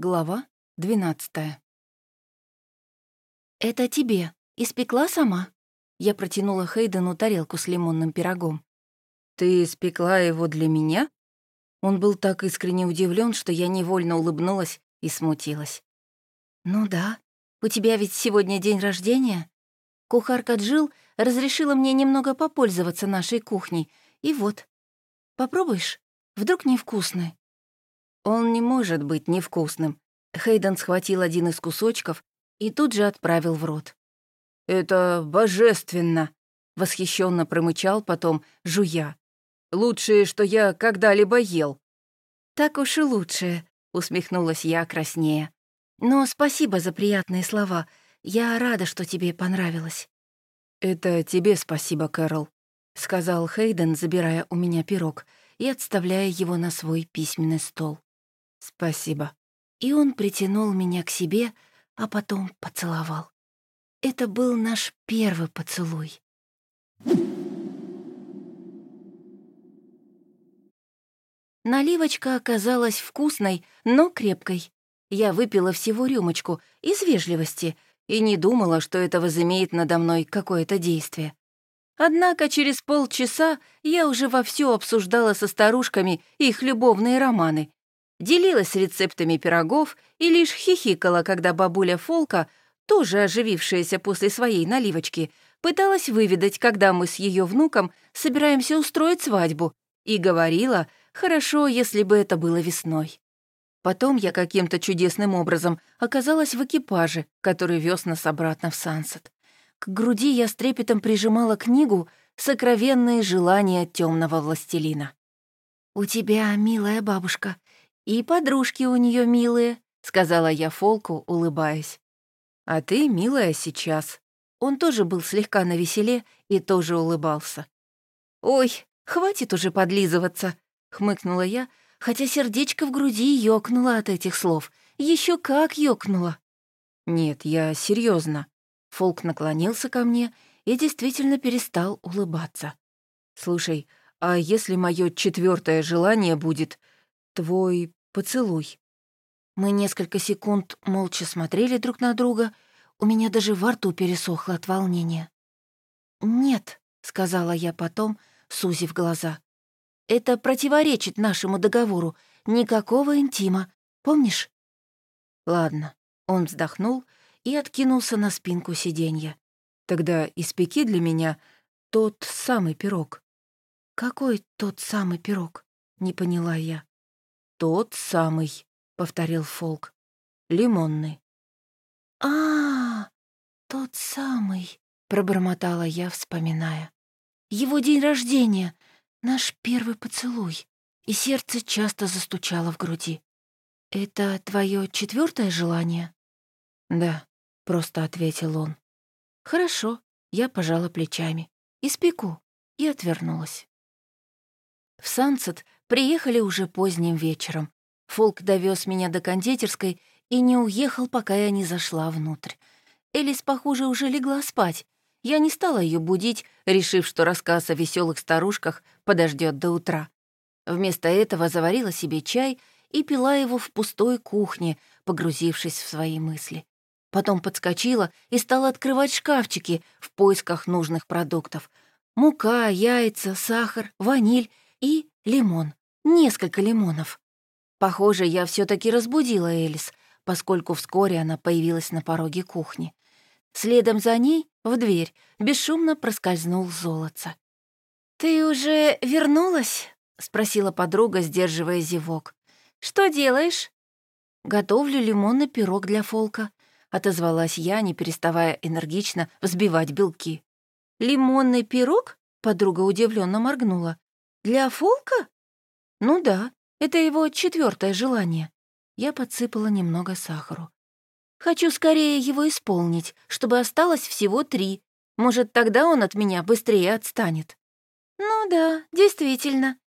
Глава двенадцатая. «Это тебе. Испекла сама?» Я протянула Хейдену тарелку с лимонным пирогом. «Ты испекла его для меня?» Он был так искренне удивлен, что я невольно улыбнулась и смутилась. «Ну да. У тебя ведь сегодня день рождения. Кухарка Джил разрешила мне немного попользоваться нашей кухней, и вот. Попробуешь? Вдруг невкусный?» Он не может быть невкусным. Хейден схватил один из кусочков и тут же отправил в рот. «Это божественно!» — восхищенно промычал потом, жуя. «Лучшее, что я когда-либо ел». «Так уж и лучшее», — усмехнулась я краснее. «Но спасибо за приятные слова. Я рада, что тебе понравилось». «Это тебе спасибо, Кэрол», — сказал Хейден, забирая у меня пирог и отставляя его на свой письменный стол. «Спасибо». И он притянул меня к себе, а потом поцеловал. Это был наш первый поцелуй. Наливочка оказалась вкусной, но крепкой. Я выпила всего рюмочку из вежливости и не думала, что это возымеет надо мной какое-то действие. Однако через полчаса я уже вовсю обсуждала со старушками их любовные романы делилась рецептами пирогов и лишь хихикала, когда бабуля Фолка, тоже оживившаяся после своей наливочки, пыталась выведать, когда мы с ее внуком собираемся устроить свадьбу, и говорила, хорошо, если бы это было весной. Потом я каким-то чудесным образом оказалась в экипаже, который вез нас обратно в Сансет. К груди я с трепетом прижимала книгу «Сокровенные желания темного властелина». «У тебя, милая бабушка, «И подружки у нее милые», — сказала я Фолку, улыбаясь. «А ты милая сейчас». Он тоже был слегка навеселе и тоже улыбался. «Ой, хватит уже подлизываться», — хмыкнула я, хотя сердечко в груди ёкнуло от этих слов. Еще как ёкнуло. «Нет, я серьезно. Фолк наклонился ко мне и действительно перестал улыбаться. «Слушай, а если мое четвертое желание будет твой Поцелуй». Мы несколько секунд молча смотрели друг на друга, у меня даже во рту пересохло от волнения. «Нет», — сказала я потом, сузив глаза. «Это противоречит нашему договору. Никакого интима. Помнишь?» «Ладно». Он вздохнул и откинулся на спинку сиденья. «Тогда испеки для меня тот самый пирог». «Какой тот самый пирог?» — не поняла я. «Тот самый», — повторил Фолк. «Лимонный». А, -а, а тот самый», — пробормотала я, вспоминая. «Его день рождения, наш первый поцелуй». И сердце часто застучало в груди. «Это твое четвертое желание?» «Да», — просто ответил он. «Хорошо», — я пожала плечами. «Испеку» и отвернулась. В Сансет Приехали уже поздним вечером. Фолк довез меня до кондитерской и не уехал, пока я не зашла внутрь. Элис, похоже, уже легла спать. Я не стала ее будить, решив, что рассказ о веселых старушках подождет до утра. Вместо этого заварила себе чай и пила его в пустой кухне, погрузившись в свои мысли. Потом подскочила и стала открывать шкафчики в поисках нужных продуктов. Мука, яйца, сахар, ваниль и лимон несколько лимонов. Похоже, я все таки разбудила Элис, поскольку вскоре она появилась на пороге кухни. Следом за ней в дверь бесшумно проскользнул золотце. «Ты уже вернулась?» — спросила подруга, сдерживая зевок. «Что делаешь?» «Готовлю лимонный пирог для Фолка», — отозвалась я, не переставая энергично взбивать белки. «Лимонный пирог?» — подруга удивленно моргнула. «Для Фолка?» «Ну да, это его четвертое желание». Я подсыпала немного сахару. «Хочу скорее его исполнить, чтобы осталось всего три. Может, тогда он от меня быстрее отстанет». «Ну да, действительно».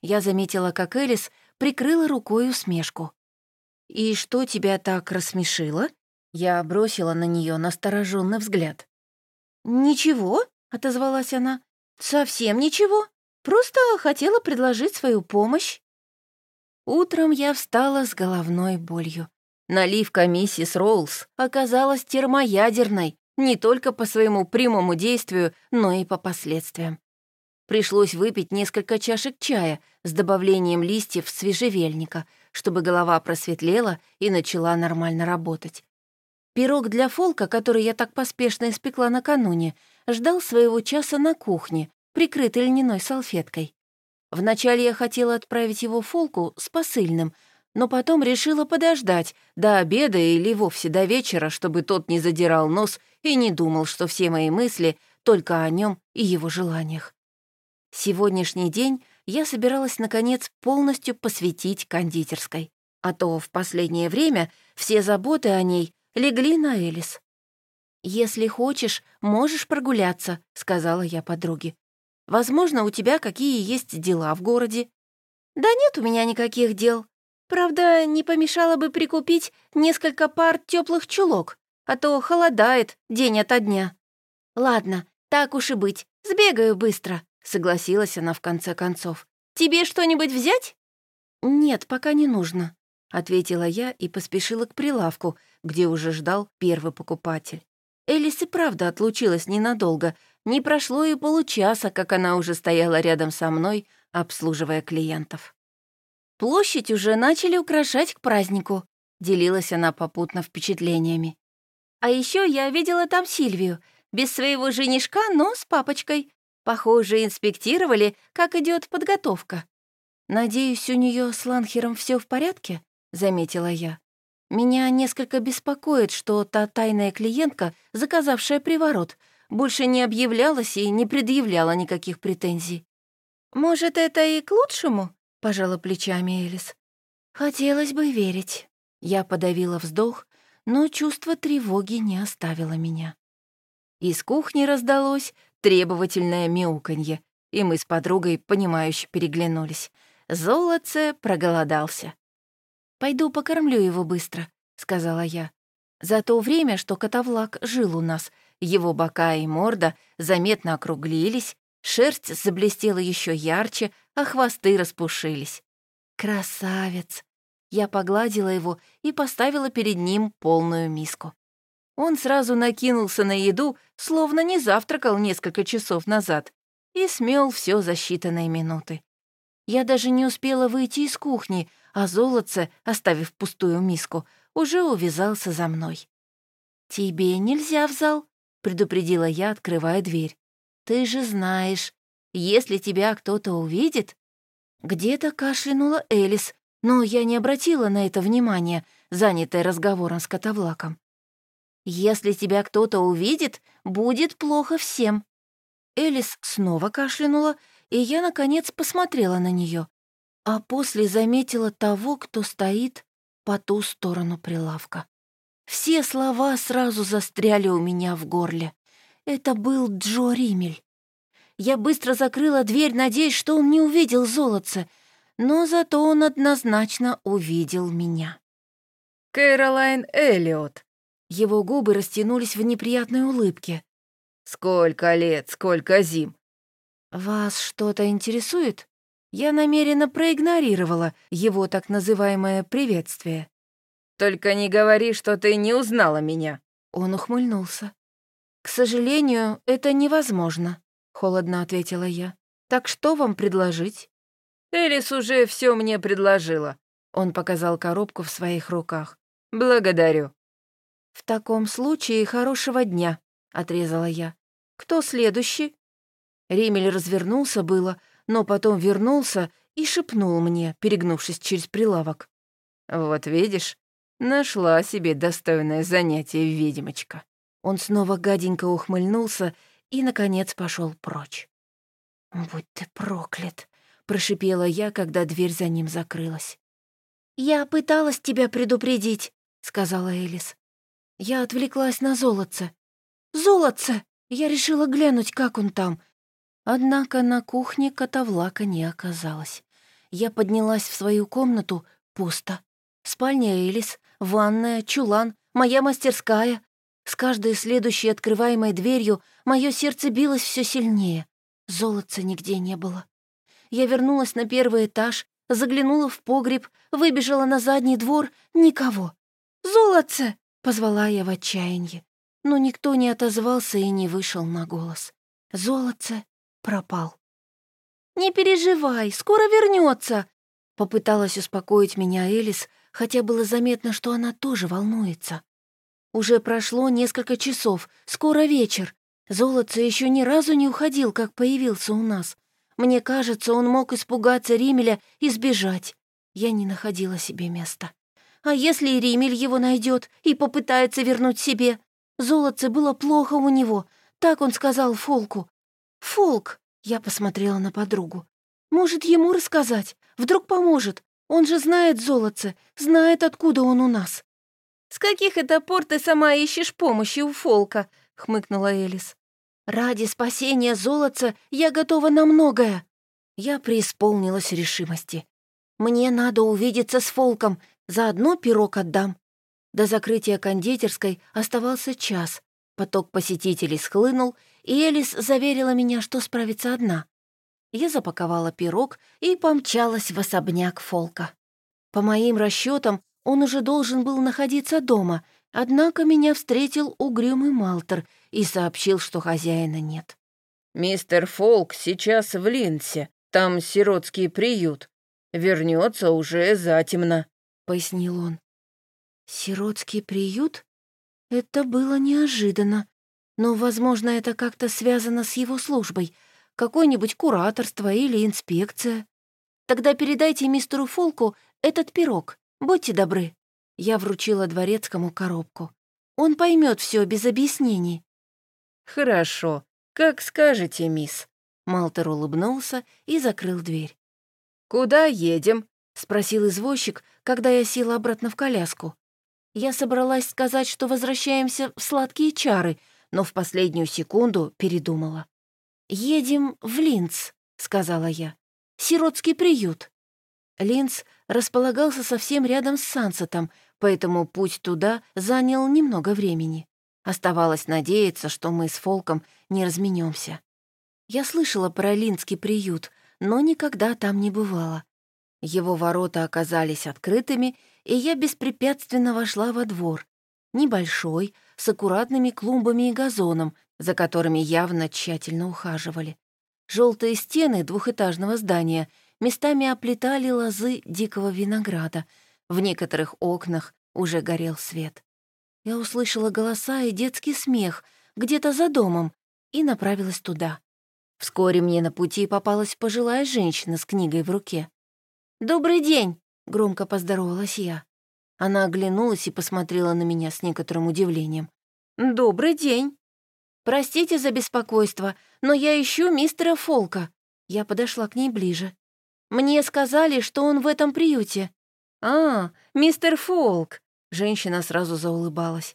Я заметила, как Элис прикрыла рукой усмешку. «И что тебя так рассмешило?» Я бросила на нее настороженный взгляд. «Ничего», — отозвалась она, — «совсем ничего». Просто хотела предложить свою помощь. Утром я встала с головной болью. Наливка миссис Роулс оказалась термоядерной не только по своему прямому действию, но и по последствиям. Пришлось выпить несколько чашек чая с добавлением листьев свежевельника, чтобы голова просветлела и начала нормально работать. Пирог для фолка, который я так поспешно испекла накануне, ждал своего часа на кухне, прикрытый льняной салфеткой. Вначале я хотела отправить его фолку с посыльным, но потом решила подождать до обеда или вовсе до вечера, чтобы тот не задирал нос и не думал, что все мои мысли только о нем и его желаниях. Сегодняшний день я собиралась, наконец, полностью посвятить кондитерской, а то в последнее время все заботы о ней легли на Элис. «Если хочешь, можешь прогуляться», — сказала я подруге. «Возможно, у тебя какие есть дела в городе». «Да нет у меня никаких дел. Правда, не помешало бы прикупить несколько пар теплых чулок, а то холодает день ото дня». «Ладно, так уж и быть, сбегаю быстро», — согласилась она в конце концов. «Тебе что-нибудь взять?» «Нет, пока не нужно», — ответила я и поспешила к прилавку, где уже ждал первый покупатель. Элис и правда отлучилась ненадолго. Не прошло и получаса, как она уже стояла рядом со мной, обслуживая клиентов. «Площадь уже начали украшать к празднику», — делилась она попутно впечатлениями. «А еще я видела там Сильвию, без своего женишка, но с папочкой. Похоже, инспектировали, как идет подготовка. «Надеюсь, у нее с Ланхером все в порядке?» — заметила я. «Меня несколько беспокоит, что та тайная клиентка, заказавшая приворот, больше не объявлялась и не предъявляла никаких претензий». «Может, это и к лучшему?» — пожала плечами Элис. «Хотелось бы верить». Я подавила вздох, но чувство тревоги не оставило меня. Из кухни раздалось требовательное мяуканье, и мы с подругой, понимающе переглянулись. Золотце проголодался. «Пойду покормлю его быстро», — сказала я. За то время, что котовлак жил у нас, его бока и морда заметно округлились, шерсть заблестела еще ярче, а хвосты распушились. «Красавец!» Я погладила его и поставила перед ним полную миску. Он сразу накинулся на еду, словно не завтракал несколько часов назад, и смел все за считанные минуты. Я даже не успела выйти из кухни, а золотце, оставив пустую миску, уже увязался за мной. «Тебе нельзя в зал», — предупредила я, открывая дверь. «Ты же знаешь, если тебя кто-то увидит...» Где-то кашлянула Элис, но я не обратила на это внимания, занятая разговором с котовлаком. Если тебя кто-то увидит, будет плохо всем». Элис снова кашлянула, и я, наконец, посмотрела на нее, а после заметила того, кто стоит по ту сторону прилавка. Все слова сразу застряли у меня в горле. Это был Джо Римель. Я быстро закрыла дверь, надеясь, что он не увидел золотца, но зато он однозначно увидел меня. «Кэролайн Эллиот», его губы растянулись в неприятной улыбке. «Сколько лет, сколько зим!» «Вас что-то интересует?» Я намеренно проигнорировала его так называемое приветствие. «Только не говори, что ты не узнала меня!» Он ухмыльнулся. «К сожалению, это невозможно», — холодно ответила я. «Так что вам предложить?» «Элис уже все мне предложила», — он показал коробку в своих руках. «Благодарю». «В таком случае хорошего дня», — отрезала я. «Кто следующий?» Ремель развернулся было, но потом вернулся и шепнул мне, перегнувшись через прилавок. «Вот видишь, нашла себе достойное занятие ведьмочка». Он снова гаденько ухмыльнулся и, наконец, пошел прочь. «Будь ты проклят!» — прошипела я, когда дверь за ним закрылась. «Я пыталась тебя предупредить», — сказала Элис. Я отвлеклась на золотце. «Золотце!» Я решила глянуть, как он там. Однако на кухне котовлака не оказалось. Я поднялась в свою комнату, пусто. Спальня Элис, ванная, чулан, моя мастерская. С каждой следующей открываемой дверью мое сердце билось все сильнее. Золотца нигде не было. Я вернулась на первый этаж, заглянула в погреб, выбежала на задний двор — никого. Золотце!» — позвала я в отчаянии. Но никто не отозвался и не вышел на голос. Золотце пропал. «Не переживай, скоро вернется, попыталась успокоить меня Элис, хотя было заметно, что она тоже волнуется. Уже прошло несколько часов, скоро вечер. Золотце еще ни разу не уходил, как появился у нас. Мне кажется, он мог испугаться Римеля и сбежать. Я не находила себе места. А если Римель его найдет и попытается вернуть себе? Золотце было плохо у него, так он сказал Фолку. «Фолк!» — я посмотрела на подругу. «Может, ему рассказать? Вдруг поможет? Он же знает золотце, знает, откуда он у нас». «С каких это пор ты сама ищешь помощи у Фолка?» — хмыкнула Элис. «Ради спасения золотца я готова на многое». Я преисполнилась решимости. «Мне надо увидеться с Фолком, заодно пирог отдам». До закрытия кондитерской оставался час. Поток посетителей схлынул, и Элис заверила меня, что справится одна. Я запаковала пирог и помчалась в особняк Фолка. По моим расчетам, он уже должен был находиться дома, однако меня встретил угрюмый Малтер и сообщил, что хозяина нет. «Мистер Фолк сейчас в Линсе, там сиротский приют. Вернется уже затемно», — пояснил он. «Сиротский приют? Это было неожиданно. Но, возможно, это как-то связано с его службой. Какое-нибудь кураторство или инспекция. Тогда передайте мистеру Фолку этот пирог. Будьте добры». Я вручила дворецкому коробку. Он поймет все без объяснений. «Хорошо, как скажете, мисс». Малтер улыбнулся и закрыл дверь. «Куда едем?» — спросил извозчик, когда я села обратно в коляску. Я собралась сказать, что возвращаемся в сладкие чары, но в последнюю секунду передумала. «Едем в Линц», — сказала я. «Сиротский приют». Линц располагался совсем рядом с Сансетом, поэтому путь туда занял немного времени. Оставалось надеяться, что мы с Фолком не разменемся. Я слышала про Линский приют, но никогда там не бывала. Его ворота оказались открытыми, и я беспрепятственно вошла во двор. Небольшой, с аккуратными клумбами и газоном, за которыми явно тщательно ухаживали. Желтые стены двухэтажного здания местами оплетали лозы дикого винограда. В некоторых окнах уже горел свет. Я услышала голоса и детский смех где-то за домом и направилась туда. Вскоре мне на пути попалась пожилая женщина с книгой в руке. «Добрый день!» — громко поздоровалась я. Она оглянулась и посмотрела на меня с некоторым удивлением. «Добрый день!» «Простите за беспокойство, но я ищу мистера Фолка». Я подошла к ней ближе. Мне сказали, что он в этом приюте». «А, мистер Фолк!» Женщина сразу заулыбалась.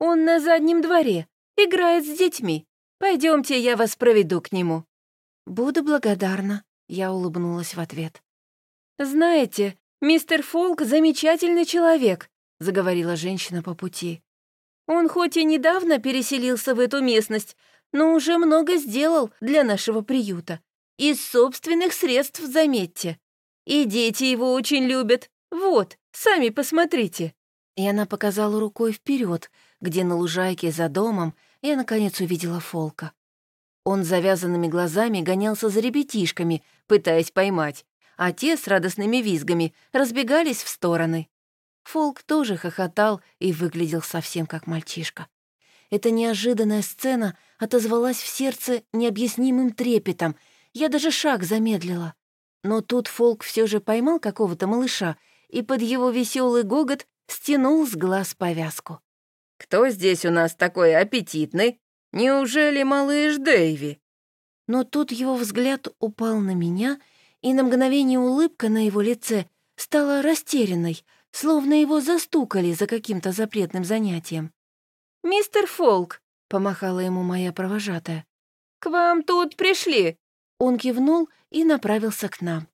«Он на заднем дворе, играет с детьми. Пойдемте, я вас проведу к нему». «Буду благодарна», — я улыбнулась в ответ. «Знаете, мистер Фолк — замечательный человек», — заговорила женщина по пути. «Он хоть и недавно переселился в эту местность, но уже много сделал для нашего приюта. Из собственных средств, заметьте. И дети его очень любят. Вот, сами посмотрите». И она показала рукой вперед, где на лужайке за домом я, наконец, увидела Фолка. Он завязанными глазами гонялся за ребятишками, пытаясь поймать, а те с радостными визгами разбегались в стороны. Фолк тоже хохотал и выглядел совсем как мальчишка. Эта неожиданная сцена отозвалась в сердце необъяснимым трепетом — я даже шаг замедлила. Но тут Фолк все же поймал какого-то малыша и под его веселый гогот стянул с глаз повязку. «Кто здесь у нас такой аппетитный? Неужели малыш Дэйви?» Но тут его взгляд упал на меня, и на мгновение улыбка на его лице стала растерянной, словно его застукали за каким-то запретным занятием. «Мистер Фолк», — помахала ему моя провожатая, — «к вам тут пришли он кивнул и направился к нам.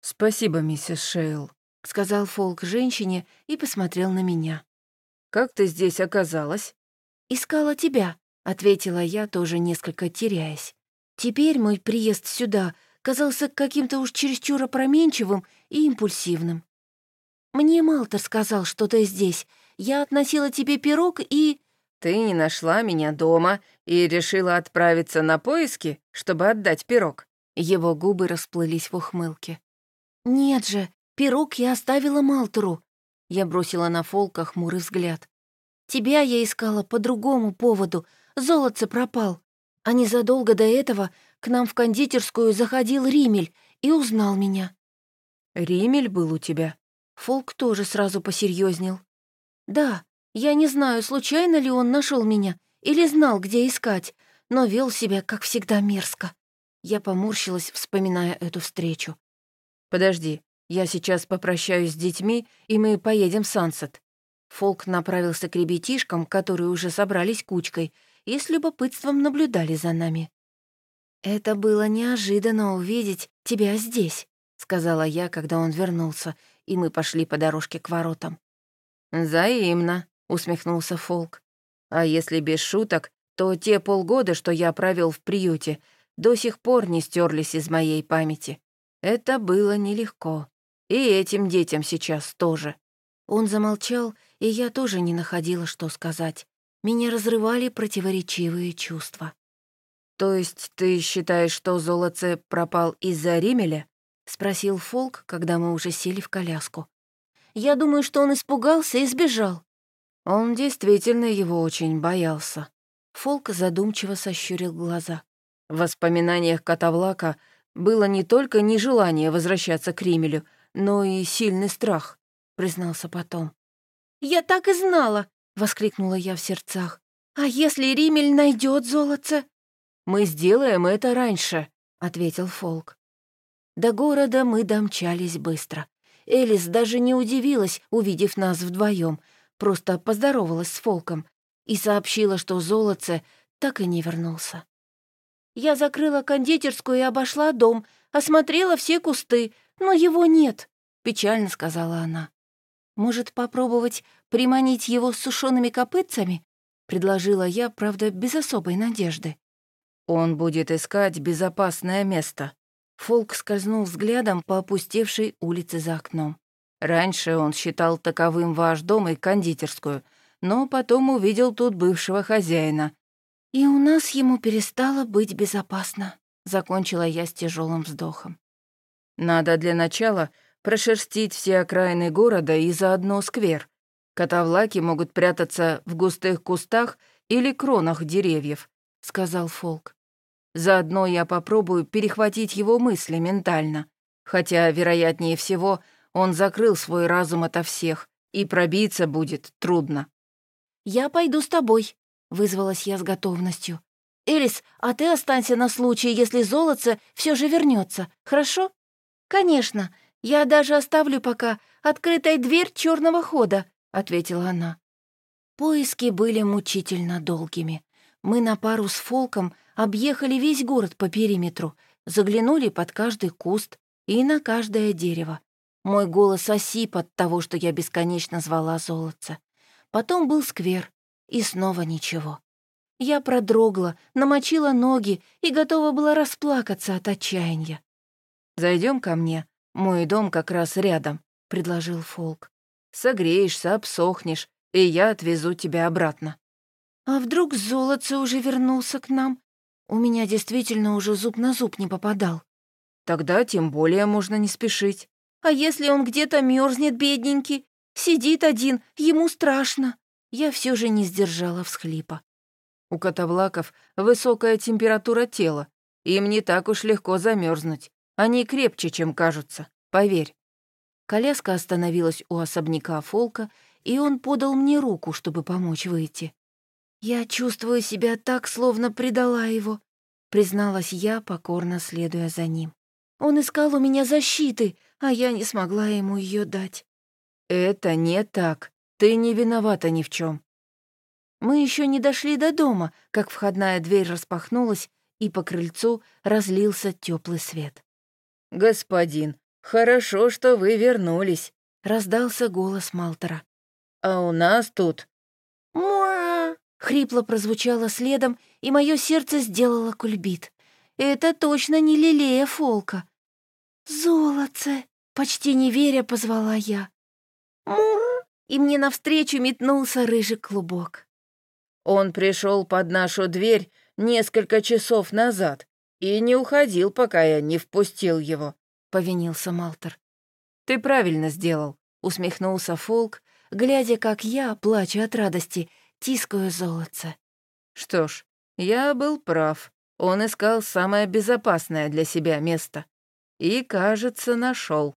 «Спасибо, миссис Шейл», — сказал Фолк женщине и посмотрел на меня. «Как ты здесь оказалась?» «Искала тебя», — ответила я, тоже несколько теряясь. Теперь мой приезд сюда казался каким-то уж чересчур опроменчивым и импульсивным. Мне Малтер сказал, что ты здесь. Я относила тебе пирог и...» «Ты не нашла меня дома и решила отправиться на поиски, чтобы отдать пирог?» Его губы расплылись в ухмылке. «Нет же, пирог я оставила Малтеру». Я бросила на Фолка хмурый взгляд. «Тебя я искала по другому поводу. Золотце пропал. А незадолго до этого к нам в кондитерскую заходил Римель и узнал меня». «Римель был у тебя?» Фолк тоже сразу посерьезнел. «Да, я не знаю, случайно ли он нашел меня или знал, где искать, но вел себя, как всегда, мерзко». Я поморщилась, вспоминая эту встречу. «Подожди, я сейчас попрощаюсь с детьми, и мы поедем в Сансет». Фолк направился к ребятишкам, которые уже собрались кучкой, и с любопытством наблюдали за нами. «Это было неожиданно увидеть тебя здесь», — сказала я, когда он вернулся, и мы пошли по дорожке к воротам. «Взаимно», — усмехнулся Фолк. «А если без шуток, то те полгода, что я провел в приюте, до сих пор не стерлись из моей памяти. Это было нелегко. И этим детям сейчас тоже». Он замолчал, и я тоже не находила, что сказать. Меня разрывали противоречивые чувства. «То есть ты считаешь, что золотце пропал из-за Римеля?» — спросил Фолк, когда мы уже сели в коляску. «Я думаю, что он испугался и сбежал». Он действительно его очень боялся. Фолк задумчиво сощурил глаза. В воспоминаниях Котовлака было не только нежелание возвращаться к Римелю, но и сильный страх, признался потом. «Я так и знала!» — воскликнула я в сердцах. «А если Римель найдет золото?» «Мы сделаем это раньше», — ответил Фолк. До города мы домчались быстро. Элис даже не удивилась, увидев нас вдвоем, просто поздоровалась с Фолком и сообщила, что золотце так и не вернулся. Я закрыла кондитерскую и обошла дом, осмотрела все кусты, но его нет, — печально сказала она. «Может, попробовать приманить его с сушеными копытцами?» — предложила я, правда, без особой надежды. Он будет искать безопасное место. Фолк скользнул взглядом по опустевшей улице за окном. Раньше он считал таковым ваш дом и кондитерскую, но потом увидел тут бывшего хозяина. «И у нас ему перестало быть безопасно», — закончила я с тяжелым вздохом. «Надо для начала прошерстить все окраины города и заодно сквер. Котовлаки могут прятаться в густых кустах или кронах деревьев», — сказал Фолк. Заодно я попробую перехватить его мысли ментально. Хотя, вероятнее всего, он закрыл свой разум ото всех, и пробиться будет трудно. «Я пойду с тобой», — вызвалась я с готовностью. «Элис, а ты останься на случай, если золотце все же вернется, хорошо?» «Конечно, я даже оставлю пока открытой дверь черного хода», — ответила она. Поиски были мучительно долгими. Мы на пару с Фолком объехали весь город по периметру, заглянули под каждый куст и на каждое дерево. Мой голос осип от того, что я бесконечно звала золотца. Потом был сквер, и снова ничего. Я продрогла, намочила ноги и готова была расплакаться от отчаяния. Зайдем ко мне, мой дом как раз рядом», — предложил Фолк. «Согреешься, обсохнешь, и я отвезу тебя обратно». «А вдруг золотце уже вернулся к нам? У меня действительно уже зуб на зуб не попадал». «Тогда тем более можно не спешить». «А если он где-то мерзнет, бедненький? Сидит один, ему страшно». Я все же не сдержала всхлипа. У котовлаков высокая температура тела. Им не так уж легко замерзнуть. Они крепче, чем кажутся, поверь. Коляска остановилась у особняка Фолка, и он подал мне руку, чтобы помочь выйти. «Я чувствую себя так, словно предала его», — призналась я, покорно следуя за ним. «Он искал у меня защиты, а я не смогла ему ее дать». «Это не так. Ты не виновата ни в чем. Мы еще не дошли до дома, как входная дверь распахнулась, и по крыльцу разлился теплый свет. «Господин, хорошо, что вы вернулись», — раздался голос Малтера. «А у нас тут...» Хрипло прозвучало следом, и мое сердце сделало кульбит. Это точно не лилея фолка. «Золотце!» — почти не веря позвала я. Мур! И мне навстречу метнулся рыжий клубок. Он пришел под нашу дверь несколько часов назад и не уходил, пока я не впустил его», — повинился Малтер. «Ты правильно сделал», — усмехнулся Фолк, глядя, как я, плачу от радости, тискаю золотце. «Что ж, я был прав. Он искал самое безопасное для себя место. И, кажется, нашел.